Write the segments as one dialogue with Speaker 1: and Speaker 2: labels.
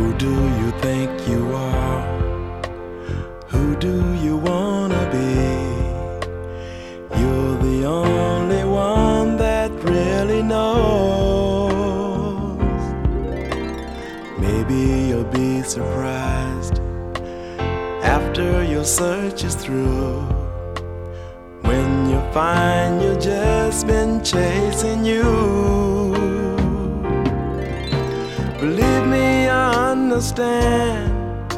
Speaker 1: Who do you think you are? Who do you wanna be? You're the only one that really knows. Maybe you'll be surprised after your search is through. When you find you've just been chasing you. Believe me, understand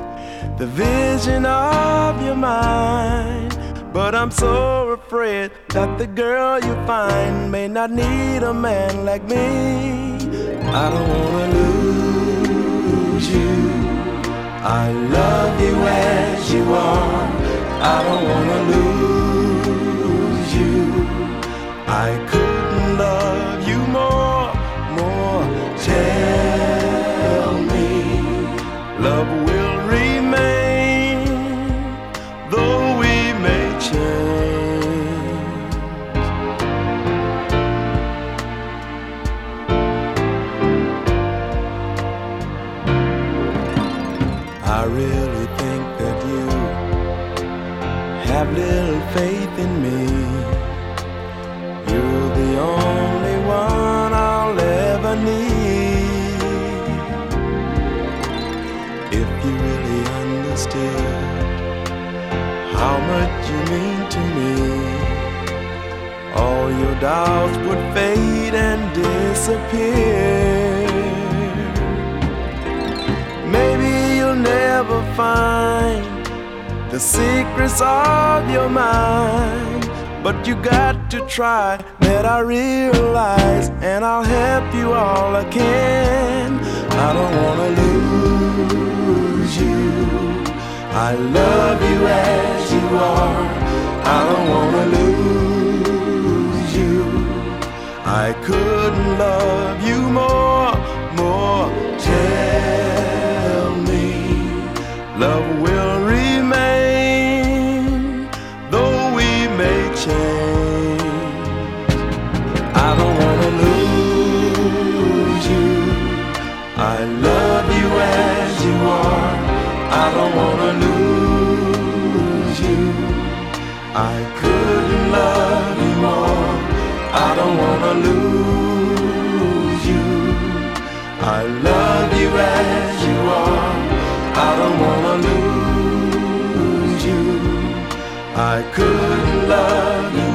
Speaker 1: the vision of your mind. But I'm so afraid that the girl you find may not need a man like me. I don't wanna lose you. I love you as you are. I don't have little faith in me. You're the only one I'll ever need. If you really understood how much you mean to me, all your doubts would fade and disappear. Maybe you'll never find the secrets of your mind. But you got to try that I realize, and I'll help you all I can. I don't wanna lose you. I love you as you are. I don't wanna lose you. I couldn't love you more, more. Tell me, love I love you as you are. I don't wanna lose you. I couldn't love you more. I don't wanna lose you. I love you as you are. I don't wanna lose you. I couldn't love you